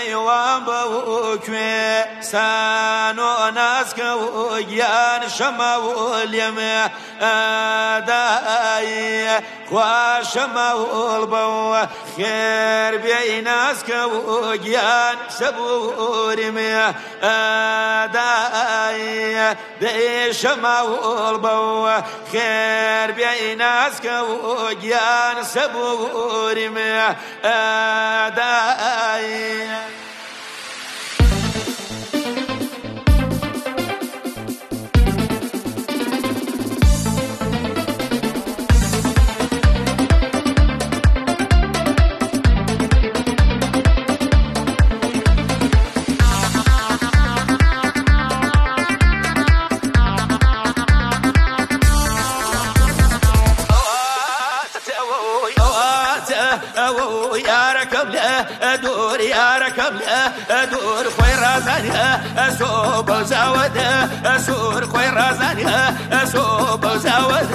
نەیوان بەوکوێ سانۆ ناسکە و گیان شەمە و لێمە ئەدایی خوا شەمەوڵ بەوە خێر بێ ناسکە و گیان سەبوورمێ ئەدایی دێ شەمەوڵ بەوە خێر بێ ناسکە و گیان سەبوورمێ ئەدایی يا ركب له دور يا ركب له دور خوي رازاني أسوب زاود أسور خوي رازاني أسوب زاود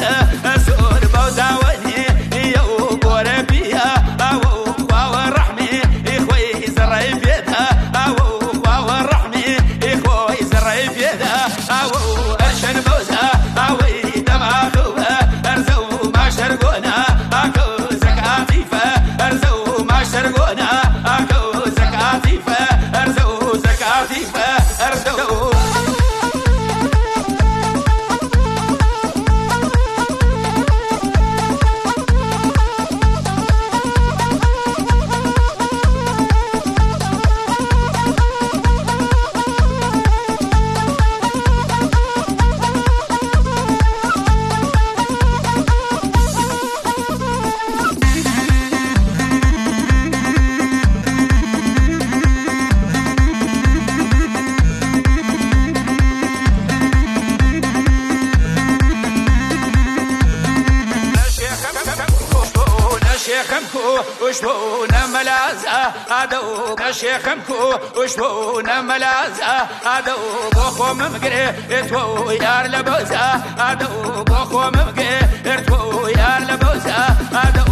شيخمكو وشبونا ملازة عدو شيخمكو وشبونا ملازة عدو بوخو ممقري اتوو يار لبوزة عدو بوخو ممقري اتوو يار لبوزة عدو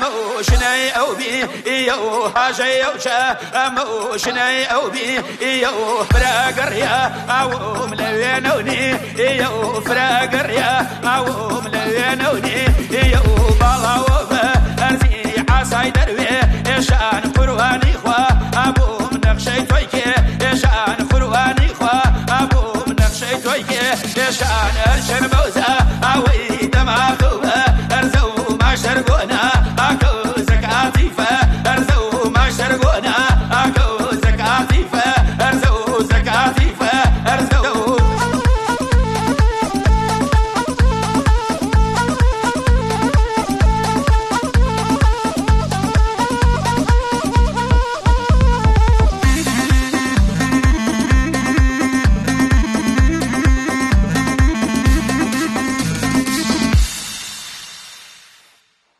موشني أو بي يو حاجة يوشا موشني أو بي يو فراقر يا أو ملوينوني يو فراقر يا أو ملوينوني يو بالا وفا ارزي عصاي دروي شان قرواني.